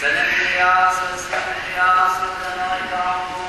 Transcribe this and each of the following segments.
să ne priască, să ne priască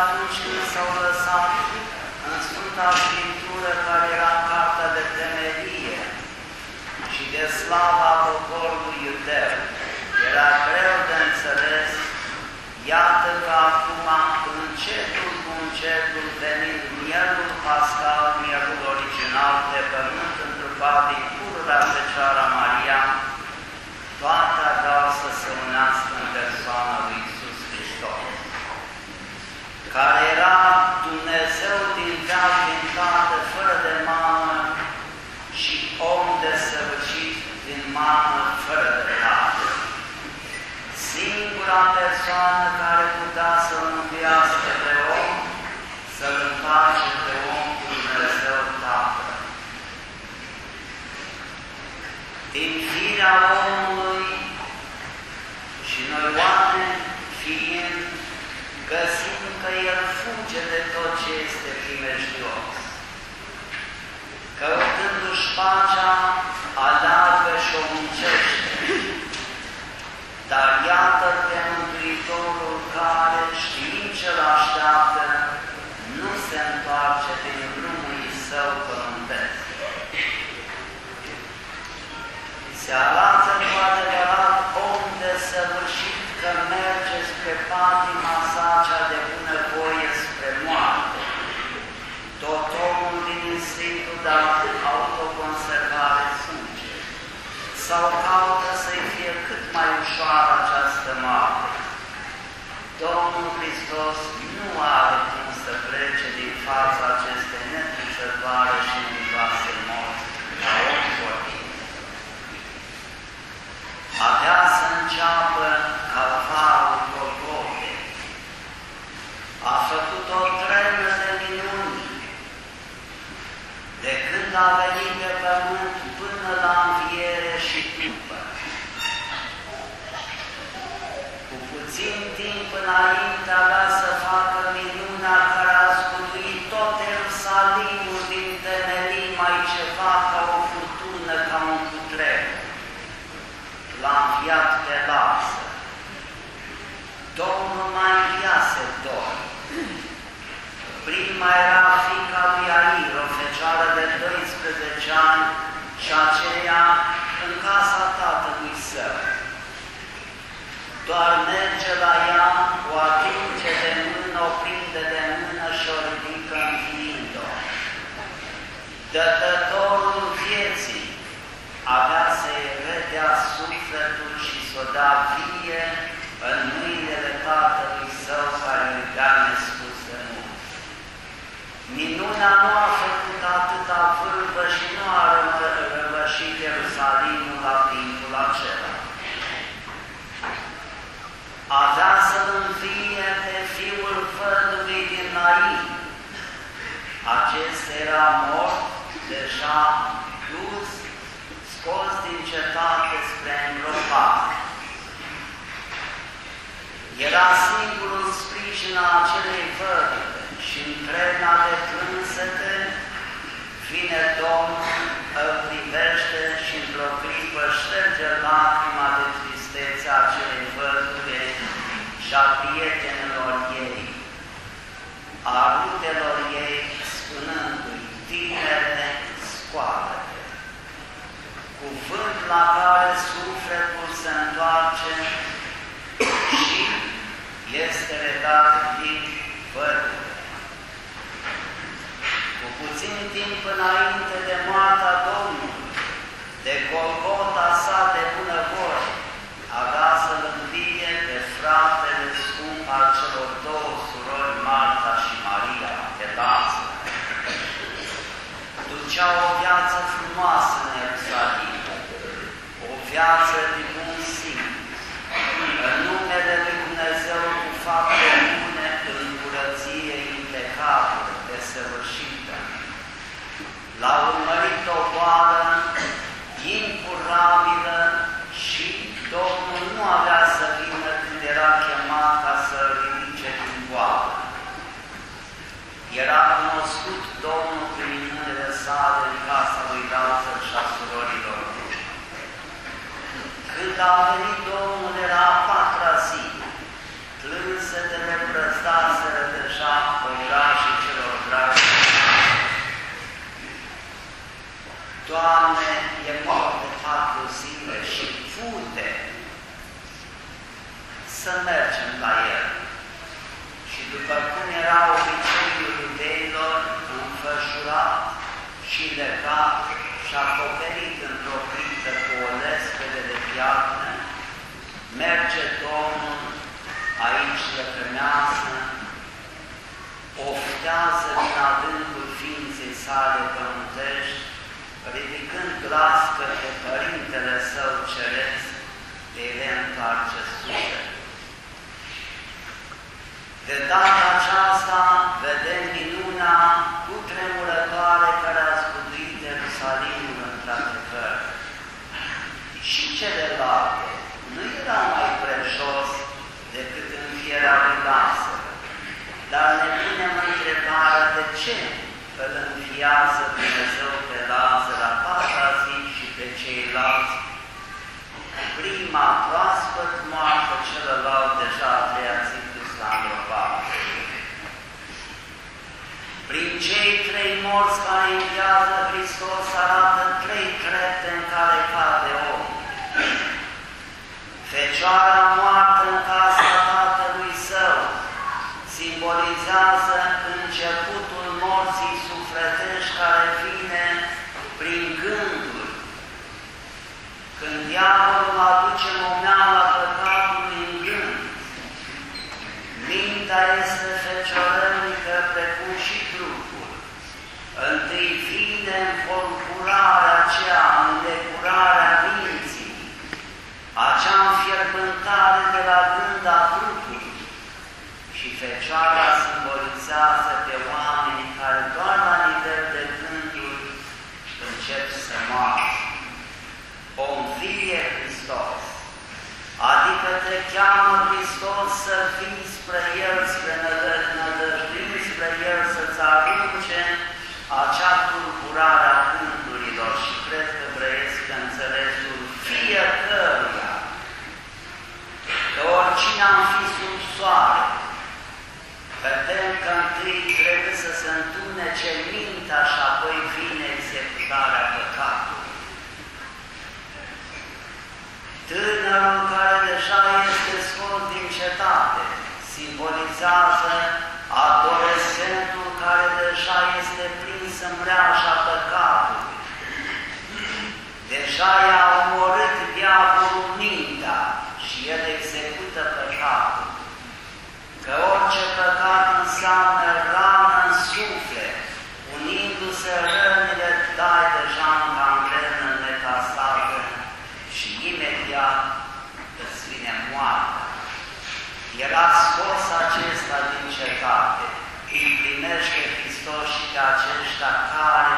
atunci când s-au lăsat în Sfânta Scriptură care era în cartea de temelie și de slava poporului iudeu, era greu de înțeles Iată că acum, încetul cu încetul, venind mielul pascal, mielul original de pământ întrupat din pururea Fecioara Maria, toate aveau să se unească în persoana lui Iisus Hristos, care era Dumnezeu din veac din tată, fără de mamă, și om desăvârșit din mamă, fără de tată. Singura persoană care putea să-L mântuiască pe om, să-L împace pe om cu Dumnezeu Tatăl. Din firea omului și noi oameni fiind, găsim că El fuge de tot ce este primejdios. Căutându-și pacea, aleargă și o muncește. Dar iată pe Mântuitorul care, știind ce-l așteaptă, nu se întoarce din drumul său pământesc. Se arată cu adevărat om desăvârșit că merge spre patima sa cea de bunăvoie spre moarte. Tot omul din instinctul de sau caută să-i fie cât mai ușoară această moarte. Domnul Hristos nu are cum să plece din fața acestei netrușătoare și numeroase morți, la om vorbit. Avea să înceapă calvarul Golgotei. A făcut o tremă de minuni, de când a venit pe pământ până la înviere și după. Cu puțin timp înainte avea să facă minunea care a zguduit tot Ierusalimul din temelii mai ceva ca o furtună, ca un cutremur. L-a înviat pe Lazar. Domnul mai înviase doi. Prima era fica lui Air, o fecioară de 12 12 ani și aceea în casa tatălui său. Doar merge la ea, o atinge de mână, o prinde de mână și o ridică înfiind-o. Dătătorul vieții avea să-i redea sufletul și să o dea vie în mâinile tatălui său care îi dea nespus de mult. Minunea nu a făcut atâta vârfă și nu a răvășit Ierusalimul la timpul acela. Avea să-l învie pe fiul fătului din Nain. Acesta era mort, deja dus, scos din cetate spre îngropare. Era singurul sprijin a acelei văduve și în trena de plânsete vine Domnul, îl privește și într-o clipă șterge lacrima de tristețe a acelei văduve și a prietenilor ei, a rudelor ei, spunându-i, tinere, scoală-te. Cuvânt la care sufletul se întoarce și este redat din văduve. Cu puțin timp înainte de moartea Domnului, de Golgota sa de bunăvoie, avea să-l învie pe fratele scump al celor două surori, Marta și Maria, pe Lazar. Ducea o viață frumoasă în Ierusalim, o viață de bun simț, în numele Lui Dumnezeu cu fapte bune, în curăție impecabilă, desăvârșită. L-a urmărit o boală incurabilă și Domnul nu avea să vină când era chemat ca să ridice din boală. Era cunoscut Domnul prin minunile sale în casa lui Lazar și a surorilor lui. Când a venit Domnul, era a patra zi, plânsetele brăzdaseră deja păirașii celor dragi. Doamne, e mort de patru zile și pute să mergem la El. Și după cum era obiceiul iudeilor, înfășurat și legat și acoperit într-o plită cu o lespede de piatră, merge Domnul aici lăcrâmează, oftează din adâncul ființei sale pământești, ridicând glas către Părintele Său Ceresc, de le întoarce sufletul. De data aceasta vedem minunea cu tremurătoare care a zguduit Ierusalimul într-adevăr. Și celelalte nu era mai prejos decât în fiera lui Lazar. Dar ne punem întrebarea de ce îl înviază Dumnezeu pe Lazar la patra zi și pe ceilalți. Prima proaspăt moartă, celălalt deja a treia zi dus la îngropare. Prin cei trei morți care înviază Hristos arată trei trepte în care cade om. Fecioara moartă în casa tatălui său simbolizează începutul morții sufletești care vine prin gânduri. Când diavolul aduce momeala păcatului în gând, mintea este feciorănică precum și trupul. Întâi vine învolburarea aceea, îndecurarea minții, acea înfierbântare de la gând a trupului și Fecioara simbolizează pe oameni care doar la nivel de gânduri încep să moară. O învie Hristos, adică te cheamă Hristos să fii spre El, spre nădăjduim spre El, să-ți arunce acea tulburare a gândurilor și cred că trăiesc înțelesul fiecăruia. Că oricine am fi sub soare, vedem că întâi trebuie să să se întunece mintea și apoi vine executarea păcatului. Tânărul care deja este scos din cetate simbolizează adolescentul care deja este prins în mreaja păcatului. Deja i-a omorât diavolul mintea și el execută păcatul. Că orice păcat înseamnă rană în suflet, unindu-se rănile, dai deja în gangrenă metastată și imediat îți vine moartea. Era scos acesta din cetate, îi primește Hristos și pe aceștia care,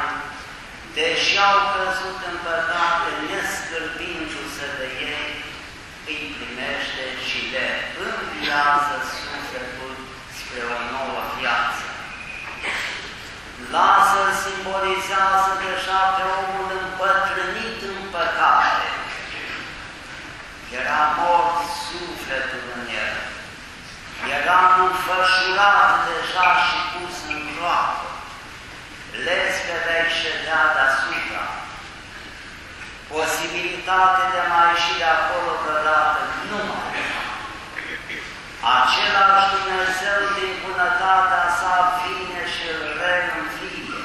deși au căzut în păcate, nescârbindu-se de ei, îi primește și le înviază sufletul spre o nouă viață. Lazar simbolizează deja pe omul împătrânit în păcate. Era mort sufletul în el. Era înfășurat deja și pus în groapă. Lespedea îi ședea deasupra. Posibilitate de mai ieși de acolo vreodată nu mai era. Același Dumnezeu din bunătatea sa vine și îl reînvie.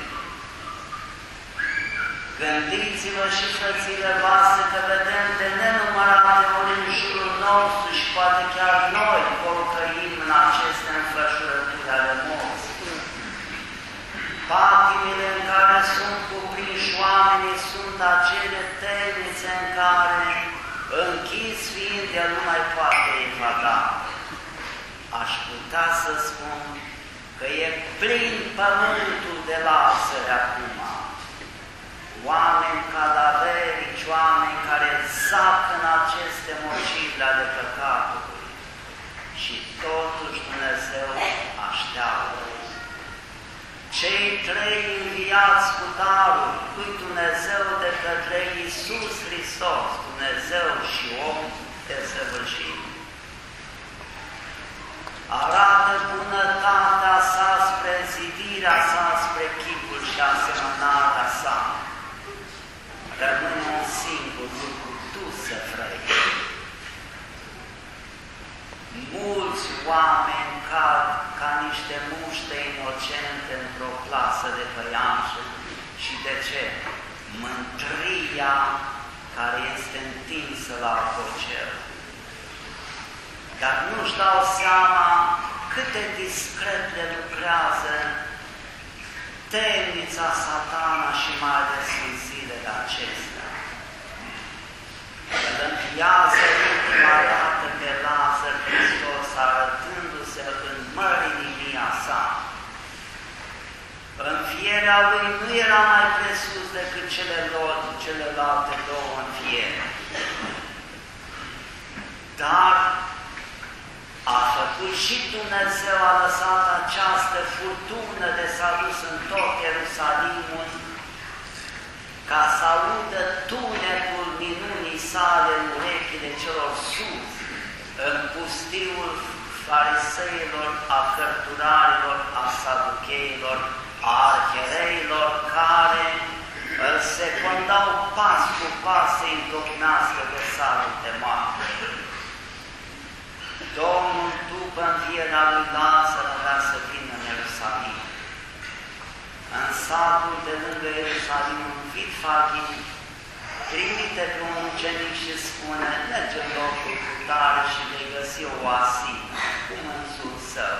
Gândiți-vă și frățile voastre că vedem de nenumărate ori în jurul nostru și poate chiar noi porcăim în aceste înfășurături ale morții. Patimile în care sunt cuprinși oamenii sunt acele temnițe în care, închis fiind, el nu mai poate evaga. Aș putea să spun că e plin pământul de lasări acum. Oameni cadaverici, oameni care zac în aceste moșiri ale păcatului. Și totuși Dumnezeu așteaptă. Cei trei înviați cu darul lui Dumnezeu de către Iisus Hristos, Dumnezeu și om desăvârșit, arată bunătatea sa spre zidirea sa, spre chipul și asemănarea sa. Rămâne un singur lucru, tu să frăiești. Mulți oameni cad ca niște muște inocente într-o plasă de păianjă. Și de ce? Mântria care este întinsă la apocel. Dar nu-și dau seama cât de discret le lucrează temnița satana și mai ales în zilele acestea. Îl înviază ultima dată pe Lazar Hristos, arătându-se în mărinimia sa. Înfierea lui nu era mai presus decât celelalte, celelalte două înfiere. Dar a făcut și Dumnezeu, a lăsat această furtună de s-a dus în tot Ierusalimul, ca să audă tunecul minunii sale în urechile celor sus, în pustiul fariseilor, a cărturarilor, a saducheilor, a arhereilor, care îl secundau pas cu pas să-i întocmească de salul de moarte. Domnul, după învierea lui Lazar, avea să vină în Ierusalim. În satul de lângă Ierusalim, un Vitfagin, trimite pe un ucenic și spune, merge în locul cu tare și vei găsi o oasină, cu mânzul său,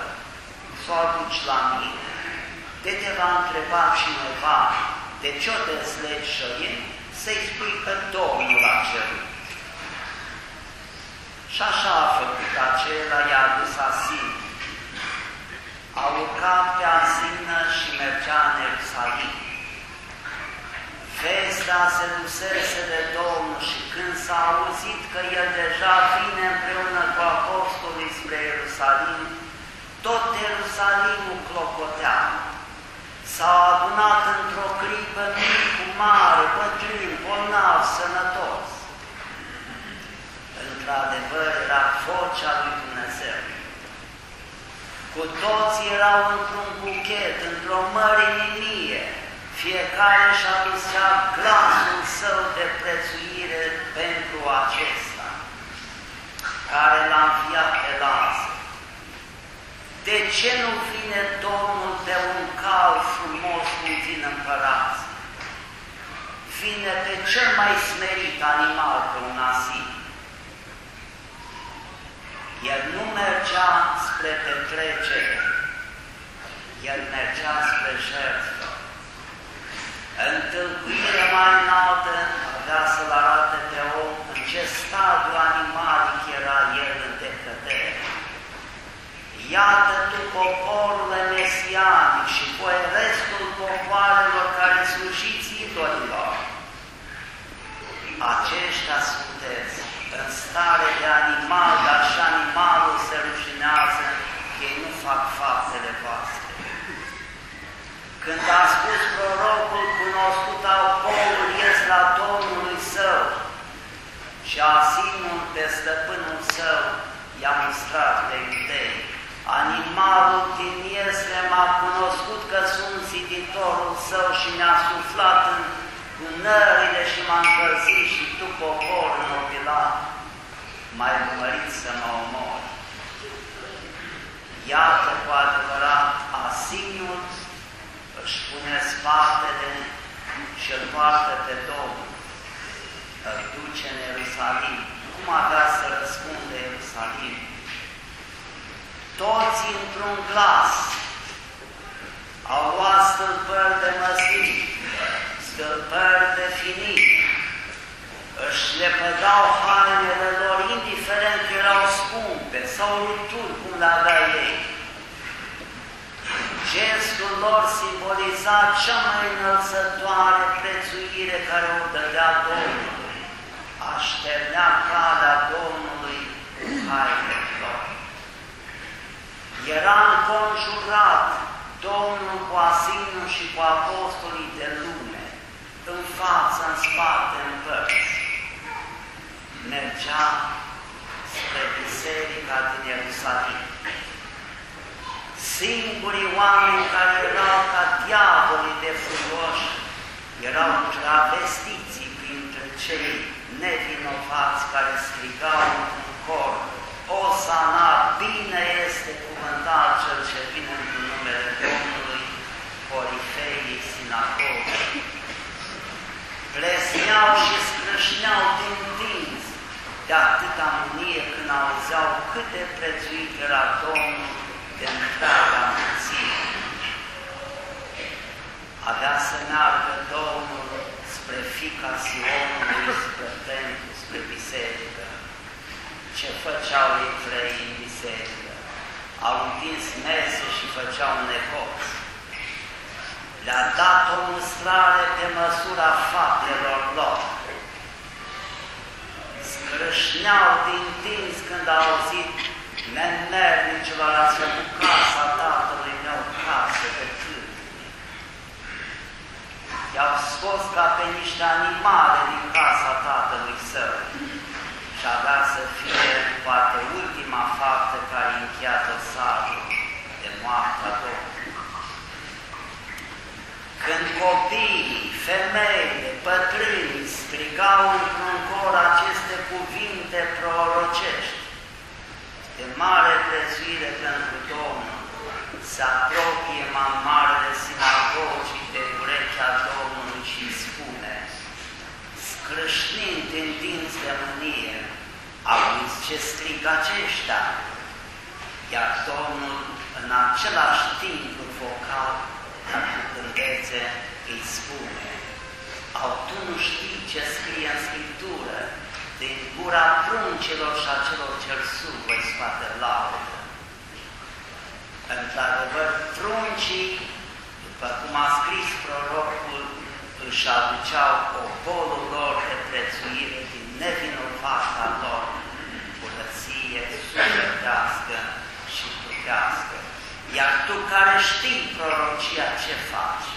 să o aduci la mine. De te va întreba cineva de ce o deslegi și să-i spui că Domnul a cerut. Și așa a făcut acela, i-a dus Asin. A urcat pe Asină și mergea în Ierusalim. Vestea se dusese de Domnul și când s-a auzit că el deja vine împreună cu apostolii spre Ierusalim, tot Ierusalimul clocotea. S-au adunat într-o clipă mic cu mare, bătrâni, bolnavi, sănătoși într-adevăr era vocea lui Dumnezeu. Cu toți erau într-un buchet, într-o mărininie, fiecare și-a glasul său de prețuire pentru acesta, care l-a înviat pe Lazar. De ce nu vine Domnul de un cal frumos cum vin împărați? Vine pe cel mai smerit animal pe un asil. El nu mergea spre petrecere, el mergea spre jertfă. Întâlcuirea mai înaltă avea să-l arate pe om în ce stadiu animalic era el în decădere. Iată tu poporul mesianic și voi restul popoarelor care slujiți idolilor. Aceștia sunteți în stare de animal, dar și animalul se rușinează, ei nu fac faptele voastre. Când a spus prorocul cunoscut al poul ies la Domnului său și Asimul de stăpânul său i-a mustrat pe iudei. Animalul din Ieslem a cunoscut că sunt ziditorul său și mi-a suflat în nările și m-a încălzit și tu, popor nobilat, mai urmărit să mă omor. Iată cu adevărat, Asiniul își pune spatele și îl poartă pe Domnul, îl duce în Ierusalim. Cum avea să răspunde Ierusalim? Toți într-un glas au luat stâlpări de măslit, stâlpări de finit, își lepădau hainele lor, indiferent că erau scumpe sau rupturi, cum le avea ei. Gestul lor simboliza cea mai înălțătoare prețuire care o dădea Domnului. Așternea calea Domnului cu hainele lor. Era înconjurat Domnul cu Asinul și cu apostolii de lume, în față, în spate, în părți. Mergea spre biserica din Ierusalim. Singurii oameni care erau ca diavolii de furioși erau travestiții printre cei nevinovați care strigau în cor, Osana, bine este cuvântat cel ce vine în numele Domnului, corifeii sinagogii. Plesneau și scrâșneau din dinți de atâta mânie când auzeau cât de prețuit era Domnul de întreaga mulțime. Avea să meargă Domnul spre fica Sionului, spre templu, spre biserică. Ce făceau ei trei în biserică? Au întins mese și făceau nevoți. Le-a dat o mustrare pe măsura faptelor lor. Scrâșneau din dinți când au auzit nemernicilor ați făcut casa tatălui meu casă de cât. I-au scos ca pe niște animale din casa tatălui său și avea să fie poate ultima faptă care încheiat dosarul de moartea Domnului. Când copiii, femeile, bătrânii strigau într-un cor aceste cuvinte prorocești, de mare prețuire pentru Domnul, se apropie mai marele sinagogii de urechea Domnului și spune, scrâșnind în dinți de mânie, auzi ce strig aceștia, iar Domnul în același timp vocal, dar cu gândețe, îi spune, au tu nu știi ce scrie în Scriptură, din gura pruncilor și a celor ce sub voi scoate laudă. Într-adevăr, pruncii, după cum a scris prorocul, își aduceau obolul lor de prețuire din nevinovata lor, curăție sufletească și trupească. Iar tu care știi prorocia ce faci,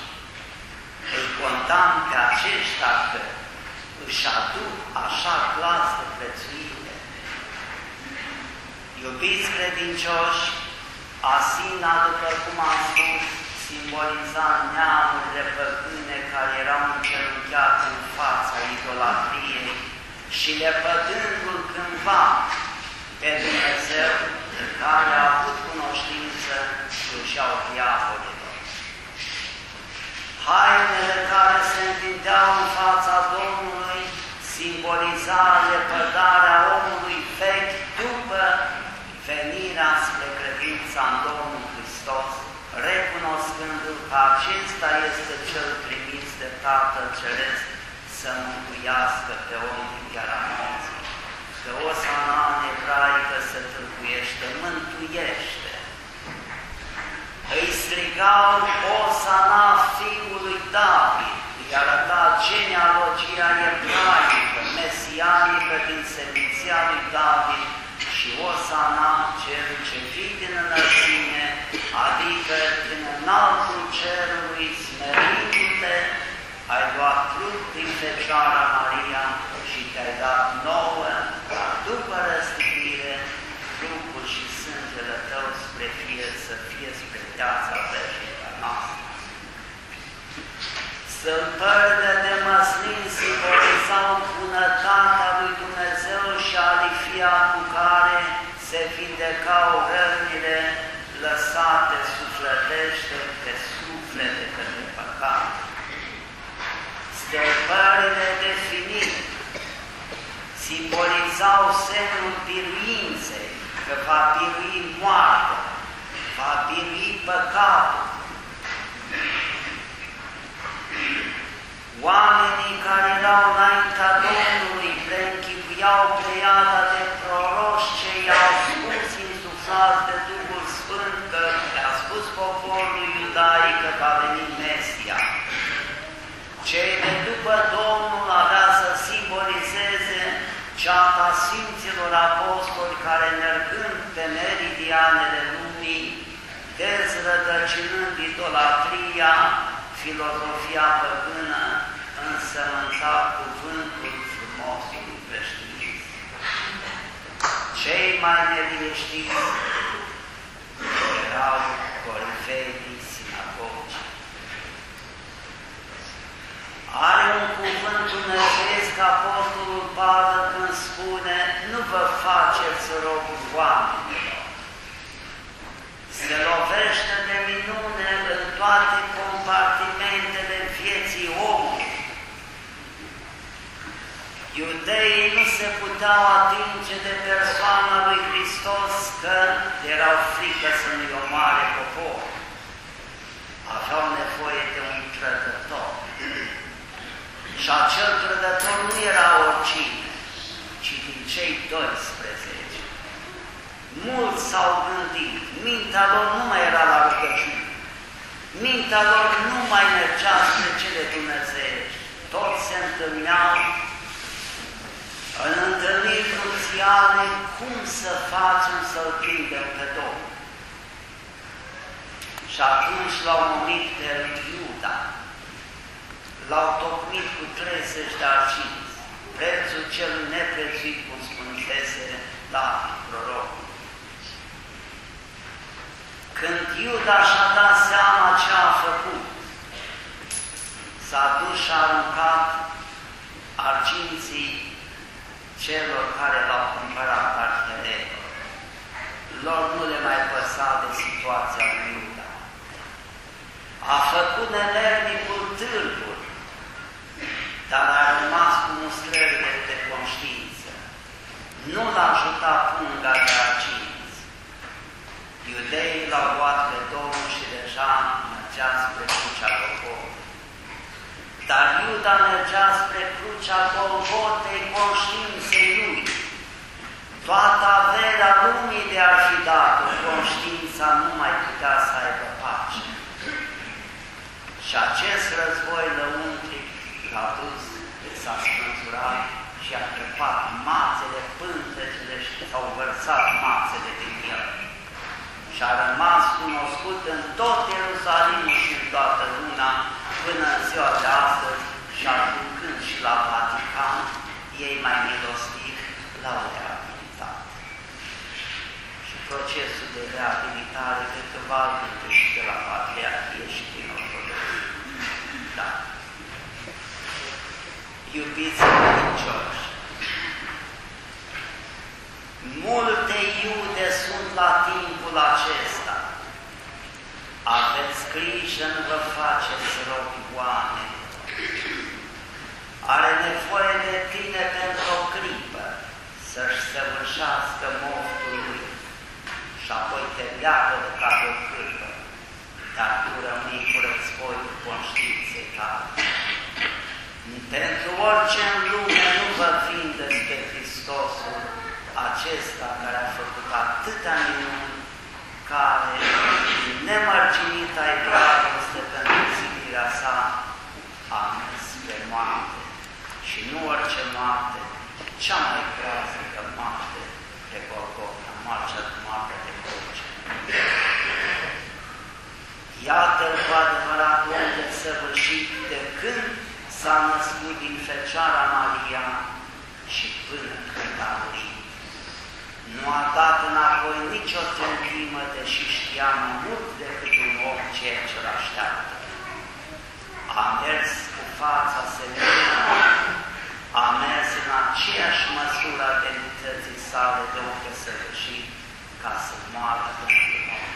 îi condamn pe aceștia că își aduc așa glas de prețuire. Iubiți credincioși, Asina, după cum am spus, simboliza neamurile păgâne care erau încerunchiate în fața idolatriei și lepădându-L cândva pe Dumnezeu, care a avut cunoștință, slujeau diavolilor. Hainele care se întindeau în fața Domnului simboliza lepădarea omului vechi după venirea spre credința în Domnul Hristos, recunoscându-L că acesta este Cel trimis de Tatăl Ceresc să mântuiască pe om din chiara morții. Că o sana în ebraică se tâlcuiește, mântuiește. Îi strigau o sana fiului David, îi arăta genealogia ebraică, mesianică din seminția lui David și o sana cel ce vii din înălțime, adică din înaltul cerului smerindu-te, ai luat trup din Fecioara Maria și te-ai dat nouă, dar după răstignire, trupul și sângele tău spre fie să fie spre viața veșnică noastră. Stâmpările de măslin simbolizau bunătatea lui Dumnezeu și alifia cu care se vindecau rănile lăsate sufletește pe suflete către păcat. Stâmpările de finit simbolizau semnul biruinței, că va birui moartea, va birui păcatul, Oamenii care erau înaintea Domnului preînchipuiau pleiada de proroși ce i-au spus insuflați de Duhul Sfânt că le-a spus poporului iudaic că va veni Mesia. Cei de după Domnul avea să simbolizeze ceata Sfinților Apostoli care mergând pe meridianele lumii, dezrădăcinând idolatria, filozofia păgână însămânța cuvântul frumosului creștinism. Cei mai neliniștiți erau corifei din sinagogi. Are un cuvânt dumnezeiesc Apostolul Pavel când spune nu vă faceți robi oamenilor. Se lovește de minune în toate compartimentele vieții omului. Iudeii nu se puteau atinge de persoana lui Hristos că erau frică să nu-i omoare popor. Aveau nevoie de un trădător. Și acel trădător nu era oricine, ci din cei 12. Mulți s-au gândit, mintea lor nu mai era la rugăciune, mintea lor nu mai mergea spre cele dumnezeiești, toți se întâlneau în întâlniri cruciale cum să facem să-L prindem pe Domnul. Și atunci l-au numit pe Iuda, l-au tocmit cu 30 de arginți, prețul cel neprețuit, cum spunise la prorocul. Când Iuda și-a dat seama ce a făcut, s-a dus și a aruncat arginții celor care l-au cumpărat arhieleilor. Lor nu le mai păsa de situația lui Iuda. A făcut nemernicul târguri, dar a rămas cu mustrările de conștiință. Nu l-a ajutat punga de arginți. Iudeii l-au luat pe Domnul și deja mergea spre crucea Golgotei. Dar Iuda mergea spre crucea Golgotei conștiinței lui. Toată averea lumii de ar fi dat conștiința nu mai putea să aibă pace. Și acest război lăuntric a râs, s-a spânzurat și a crăpat mațele, pântecele și s-au vărsat mațele din el. Și a rămas cunoscut în tot Ierusalimul și în toată luna până în ziua de astăzi și ajungând și la Vatican, ei mai milostiv la o reabilitat. Și procesul de reabilitare cred că va altă și de la Patriarhie și din Ortodoxie. Da iubiți credincioși, multe iude sunt la timpul acesta. Aveți grijă, nu vă faceți robi oameni. Are nevoie de tine pentru o clipă să-și săvârșească moftul lui și apoi te leagă de ca o clipă, dar tu rămâi cu războiul conștiinței tale. Pentru orice în lume nu vă vindeți pe Hristosul acesta care a făcut atâta minuni, care nemărginit ai dragoste pentru zidirea sa, a mers pe moarte și nu orice moarte, cea mai groaznică moarte de Golgota, moartea, moartea de cruce. Iată-l cu adevărat om de săvârșit de când s-a născut din Fecioara Maria și până când a murit. Nu a dat înapoi nicio centimă, deși știa mai mult decât un om ceea ce l așteaptă. A mers cu fața senină, a mers în aceeași măsură a demnității sale de om săvârșit ca să moară pentru noi.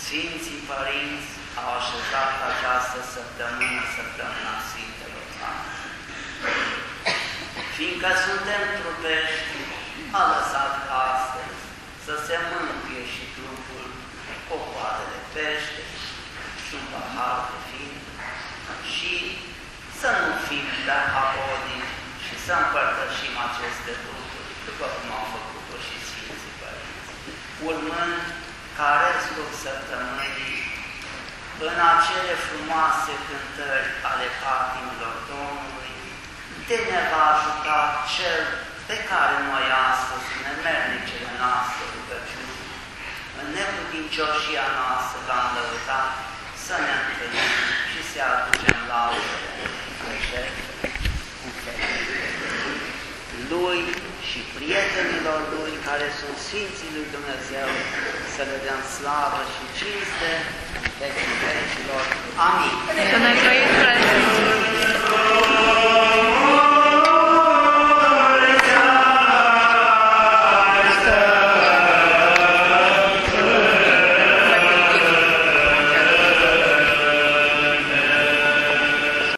Sfinții Părinți au așezat această săptămână, săptămâna Sfintelor Fiindcă suntem trupești, a lăsat astăzi să se mântuie și trupul cu o coadă de pește și un pahar de vin și să nu fim prea apodici și să împărtășim aceste lucruri, după cum au făcut-o și Sfinții Părinți, urmând ca restul săptămânii în acele frumoase cântări ale patimilor Domnului, de ne va ajuta Cel pe care noi astăzi, în nemernicele noastre rugăciuni, în neputincioșia noastră l-am lăutat, să ne întâlnim și să aducem laudele Lui și prietenilor Lui care sunt Sfinții Lui Dumnezeu, să le dăm slavă și cinste vecii. Amin. Să ne trăim